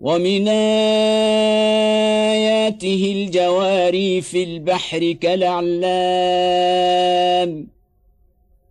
ومن آياته الجواري في البحر كالأعلام.